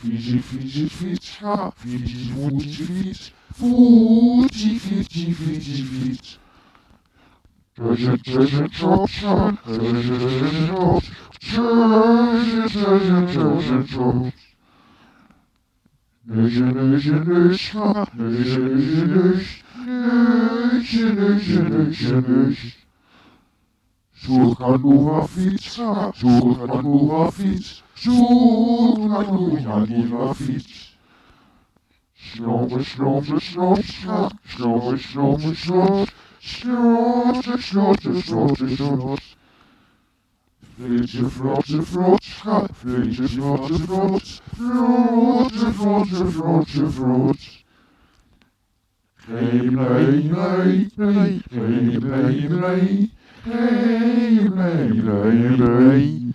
Fiji, Fiji, Fiji, ha, Fiji, Fuji, Fiji, Fuji, Fiji, Fiji, Fiji. Treasure, treasure, drop, son, treasure, treasure, drop, treasure, treasure, treasure, drop. Neige, neige, neige, ha, neige, neige, neige, neige, neige, neige, neige. Zoek aan nieuwe fiets, zoek aan nieuwe fiets, zoek aan nieuwe, nieuwe fiets. Slompen, slompen, slomp, schat, slompen, slompen, slot, slotte, slotte, slotte, slot. Vleetje, vlotte, vlot, schat, vleetje, vlotte, vlot, vlotte, vlotte, vlotte, vlot. Geen blij, blij, blij, geen blij. Hey, hey, hey, hey.